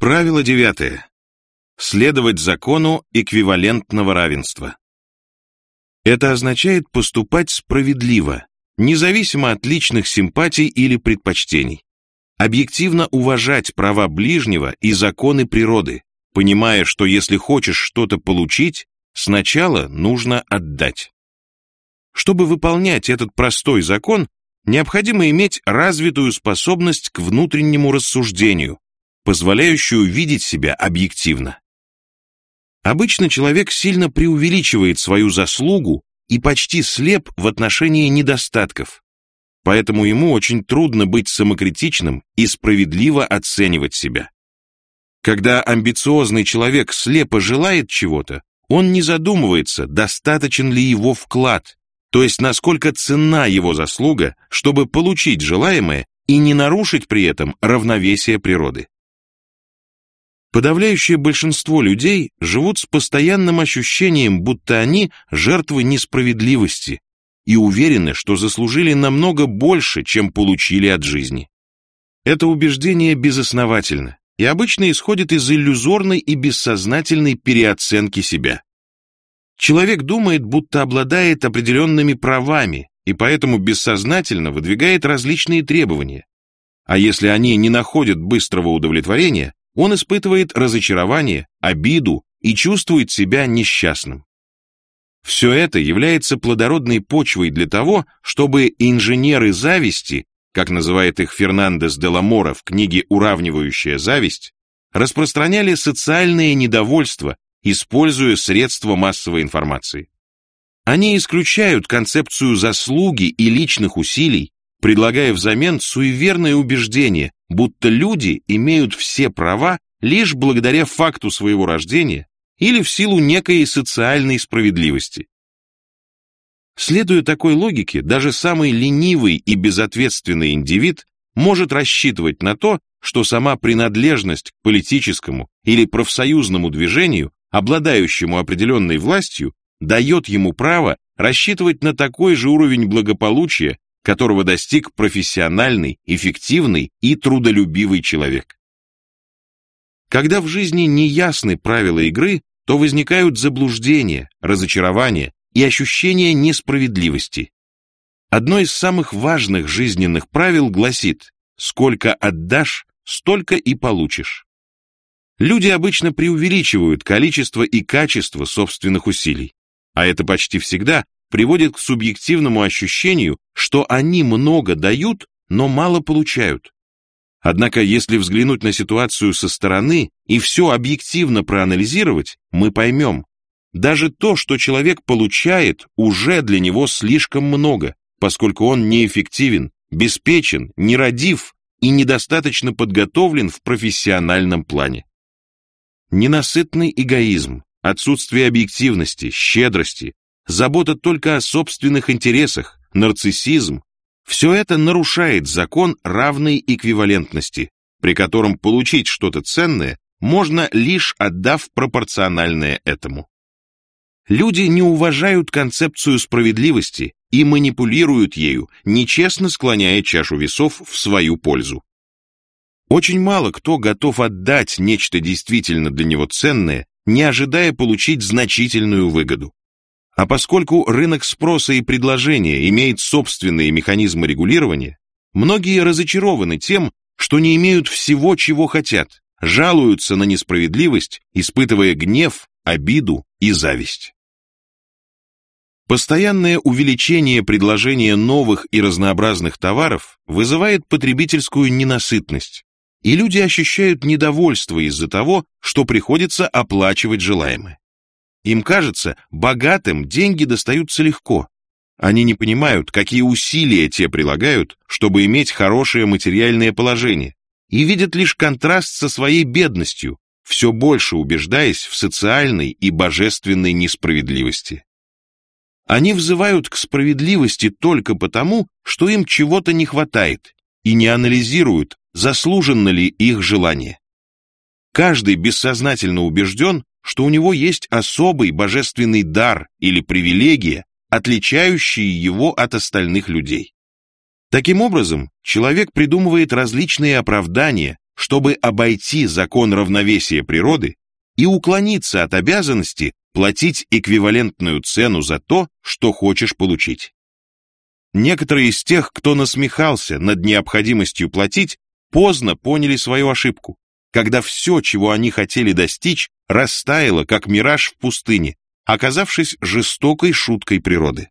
Правило девятое. Следовать закону эквивалентного равенства. Это означает поступать справедливо, независимо от личных симпатий или предпочтений. Объективно уважать права ближнего и законы природы, понимая, что если хочешь что-то получить, сначала нужно отдать. Чтобы выполнять этот простой закон, необходимо иметь развитую способность к внутреннему рассуждению, позволяющую видеть себя объективно. Обычно человек сильно преувеличивает свою заслугу и почти слеп в отношении недостатков, поэтому ему очень трудно быть самокритичным и справедливо оценивать себя. Когда амбициозный человек слепо желает чего-то, он не задумывается, достаточен ли его вклад, то есть насколько ценна его заслуга, чтобы получить желаемое и не нарушить при этом равновесие природы. Подавляющее большинство людей живут с постоянным ощущением, будто они жертвы несправедливости и уверены, что заслужили намного больше, чем получили от жизни. Это убеждение безосновательно и обычно исходит из иллюзорной и бессознательной переоценки себя. Человек думает, будто обладает определенными правами и поэтому бессознательно выдвигает различные требования. А если они не находят быстрого удовлетворения, он испытывает разочарование, обиду и чувствует себя несчастным. Все это является плодородной почвой для того, чтобы инженеры зависти, как называет их Фернандес де Ламора в книге «Уравнивающая зависть», распространяли социальное недовольство, используя средства массовой информации. Они исключают концепцию заслуги и личных усилий, предлагая взамен суеверное убеждение, будто люди имеют все права лишь благодаря факту своего рождения или в силу некой социальной справедливости. Следуя такой логике, даже самый ленивый и безответственный индивид может рассчитывать на то, что сама принадлежность к политическому или профсоюзному движению, обладающему определенной властью, дает ему право рассчитывать на такой же уровень благополучия, которого достиг профессиональный, эффективный и трудолюбивый человек. Когда в жизни не ясны правила игры, то возникают заблуждения, разочарования и ощущение несправедливости. Одно из самых важных жизненных правил гласит «сколько отдашь, столько и получишь». Люди обычно преувеличивают количество и качество собственных усилий, а это почти всегда приводит к субъективному ощущению, что они много дают, но мало получают. Однако, если взглянуть на ситуацию со стороны и все объективно проанализировать, мы поймем, даже то, что человек получает, уже для него слишком много, поскольку он неэффективен, беспечен, нерадив и недостаточно подготовлен в профессиональном плане. Ненасытный эгоизм, отсутствие объективности, щедрости, забота только о собственных интересах, нарциссизм – все это нарушает закон равной эквивалентности, при котором получить что-то ценное можно лишь отдав пропорциональное этому. Люди не уважают концепцию справедливости и манипулируют ею, нечестно склоняя чашу весов в свою пользу. Очень мало кто готов отдать нечто действительно для него ценное, не ожидая получить значительную выгоду. А поскольку рынок спроса и предложения имеет собственные механизмы регулирования, многие разочарованы тем, что не имеют всего, чего хотят, жалуются на несправедливость, испытывая гнев, обиду и зависть. Постоянное увеличение предложения новых и разнообразных товаров вызывает потребительскую ненасытность, и люди ощущают недовольство из-за того, что приходится оплачивать желаемое. Им кажется, богатым деньги достаются легко. Они не понимают, какие усилия те прилагают, чтобы иметь хорошее материальное положение, и видят лишь контраст со своей бедностью, все больше убеждаясь в социальной и божественной несправедливости. Они взывают к справедливости только потому, что им чего-то не хватает, и не анализируют, заслуженно ли их желание. Каждый бессознательно убежден, что у него есть особый божественный дар или привилегия, отличающие его от остальных людей. Таким образом, человек придумывает различные оправдания, чтобы обойти закон равновесия природы и уклониться от обязанности платить эквивалентную цену за то, что хочешь получить. Некоторые из тех, кто насмехался над необходимостью платить, поздно поняли свою ошибку, когда все, чего они хотели достичь, растаяло, как мираж в пустыне, оказавшись жестокой шуткой природы.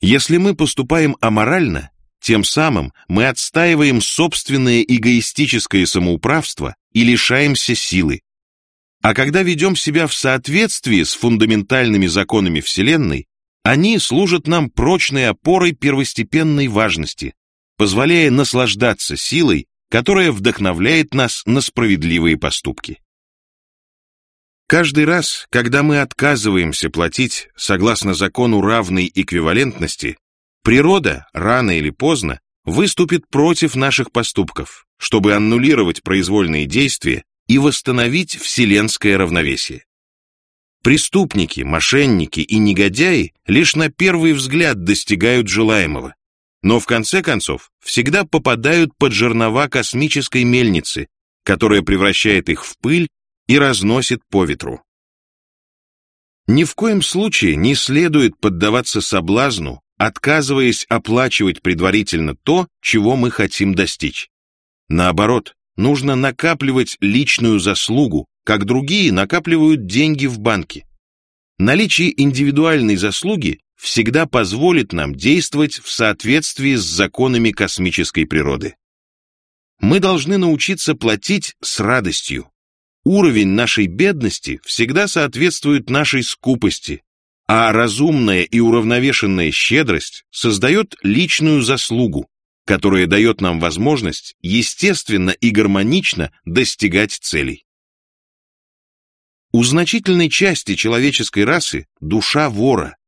Если мы поступаем аморально, тем самым мы отстаиваем собственное эгоистическое самоуправство и лишаемся силы. А когда ведем себя в соответствии с фундаментальными законами Вселенной, они служат нам прочной опорой первостепенной важности, позволяя наслаждаться силой, которая вдохновляет нас на справедливые поступки. Каждый раз, когда мы отказываемся платить согласно закону равной эквивалентности, природа рано или поздно выступит против наших поступков, чтобы аннулировать произвольные действия и восстановить вселенское равновесие. Преступники, мошенники и негодяи лишь на первый взгляд достигают желаемого, но в конце концов всегда попадают под жернова космической мельницы, которая превращает их в пыль и разносит по ветру. Ни в коем случае не следует поддаваться соблазну, отказываясь оплачивать предварительно то, чего мы хотим достичь. Наоборот, нужно накапливать личную заслугу, как другие накапливают деньги в банке. Наличие индивидуальной заслуги всегда позволит нам действовать в соответствии с законами космической природы. Мы должны научиться платить с радостью, Уровень нашей бедности всегда соответствует нашей скупости, а разумная и уравновешенная щедрость создает личную заслугу, которая дает нам возможность естественно и гармонично достигать целей. У значительной части человеческой расы душа вора.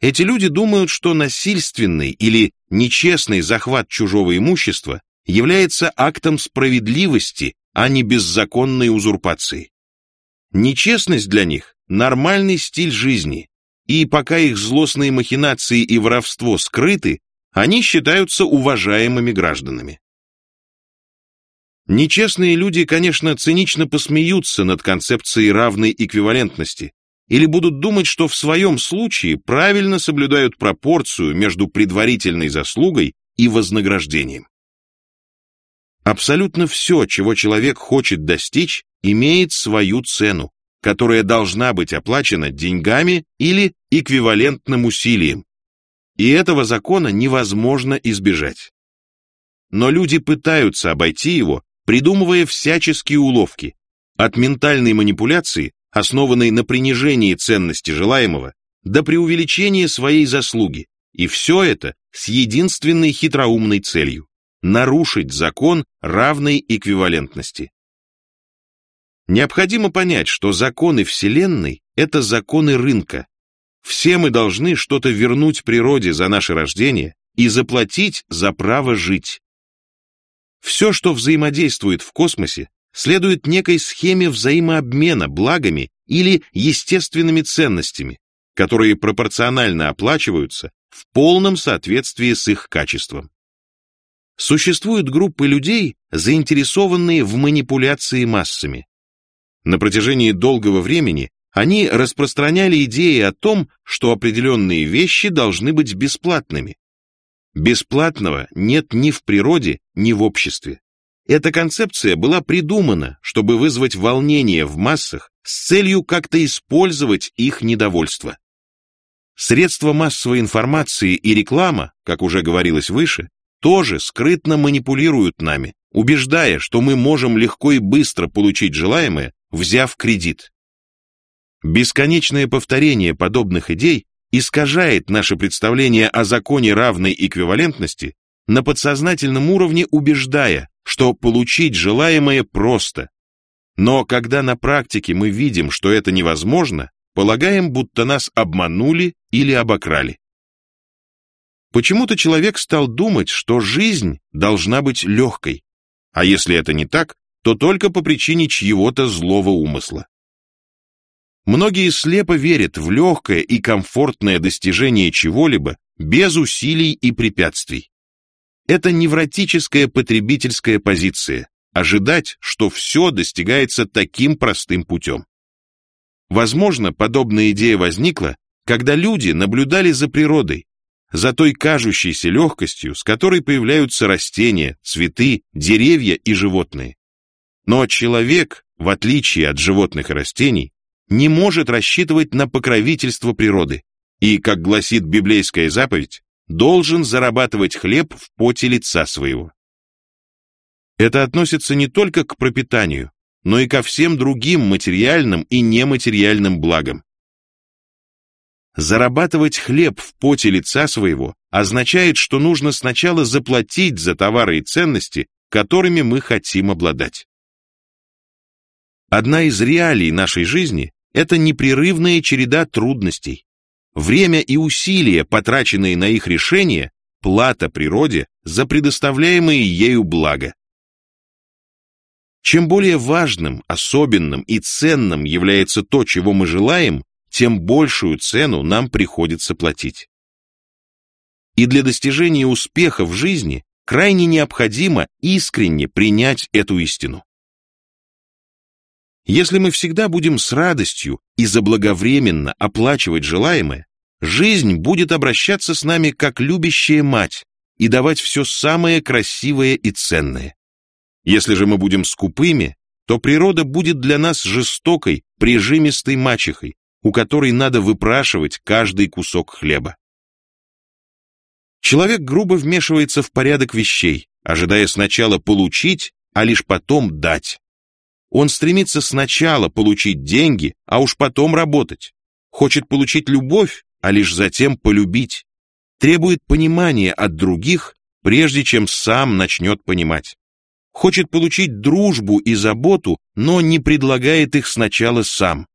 Эти люди думают, что насильственный или нечестный захват чужого имущества является актом справедливости а не беззаконной узурпации. Нечестность для них – нормальный стиль жизни, и пока их злостные махинации и воровство скрыты, они считаются уважаемыми гражданами. Нечестные люди, конечно, цинично посмеются над концепцией равной эквивалентности или будут думать, что в своем случае правильно соблюдают пропорцию между предварительной заслугой и вознаграждением. Абсолютно все, чего человек хочет достичь, имеет свою цену, которая должна быть оплачена деньгами или эквивалентным усилием. И этого закона невозможно избежать. Но люди пытаются обойти его, придумывая всяческие уловки, от ментальной манипуляции, основанной на принижении ценности желаемого, до преувеличения своей заслуги, и все это с единственной хитроумной целью нарушить закон равной эквивалентности. Необходимо понять, что законы Вселенной – это законы рынка. Все мы должны что-то вернуть природе за наше рождение и заплатить за право жить. Все, что взаимодействует в космосе, следует некой схеме взаимообмена благами или естественными ценностями, которые пропорционально оплачиваются в полном соответствии с их качеством. Существуют группы людей, заинтересованные в манипуляции массами. На протяжении долгого времени они распространяли идеи о том, что определенные вещи должны быть бесплатными. Бесплатного нет ни в природе, ни в обществе. Эта концепция была придумана, чтобы вызвать волнение в массах с целью как-то использовать их недовольство. Средства массовой информации и реклама, как уже говорилось выше, тоже скрытно манипулируют нами, убеждая, что мы можем легко и быстро получить желаемое, взяв кредит. Бесконечное повторение подобных идей искажает наше представление о законе равной эквивалентности на подсознательном уровне убеждая, что получить желаемое просто. Но когда на практике мы видим, что это невозможно, полагаем, будто нас обманули или обокрали. Почему-то человек стал думать, что жизнь должна быть легкой, а если это не так, то только по причине чьего-то злого умысла. Многие слепо верят в легкое и комфортное достижение чего-либо без усилий и препятствий. Это невротическая потребительская позиция, ожидать, что все достигается таким простым путем. Возможно, подобная идея возникла, когда люди наблюдали за природой, за той кажущейся легкостью, с которой появляются растения, цветы, деревья и животные. Но человек, в отличие от животных и растений, не может рассчитывать на покровительство природы и, как гласит библейская заповедь, должен зарабатывать хлеб в поте лица своего. Это относится не только к пропитанию, но и ко всем другим материальным и нематериальным благам. Зарабатывать хлеб в поте лица своего означает, что нужно сначала заплатить за товары и ценности, которыми мы хотим обладать. Одна из реалий нашей жизни – это непрерывная череда трудностей. Время и усилия, потраченные на их решение, плата природе за предоставляемые ею блага. Чем более важным, особенным и ценным является то, чего мы желаем, тем большую цену нам приходится платить. И для достижения успеха в жизни крайне необходимо искренне принять эту истину. Если мы всегда будем с радостью и заблаговременно оплачивать желаемое, жизнь будет обращаться с нами как любящая мать и давать все самое красивое и ценное. Если же мы будем скупыми, то природа будет для нас жестокой, прижимистой мачехой, у которой надо выпрашивать каждый кусок хлеба. Человек грубо вмешивается в порядок вещей, ожидая сначала получить, а лишь потом дать. Он стремится сначала получить деньги, а уж потом работать. Хочет получить любовь, а лишь затем полюбить. Требует понимания от других, прежде чем сам начнет понимать хочет получить дружбу и заботу, но не предлагает их сначала сам.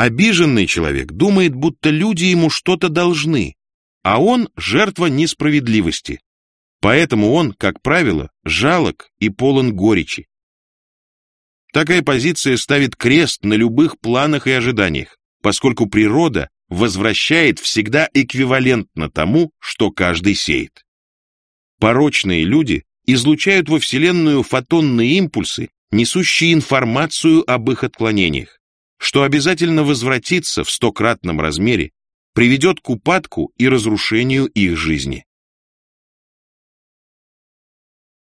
Обиженный человек думает, будто люди ему что-то должны, а он жертва несправедливости. Поэтому он, как правило, жалок и полон горечи. Такая позиция ставит крест на любых планах и ожиданиях, поскольку природа возвращает всегда эквивалентно тому, что каждый сеет. Порочные люди излучают во Вселенную фотонные импульсы, несущие информацию об их отклонениях, что обязательно возвратится в стократном размере, приведет к упадку и разрушению их жизни.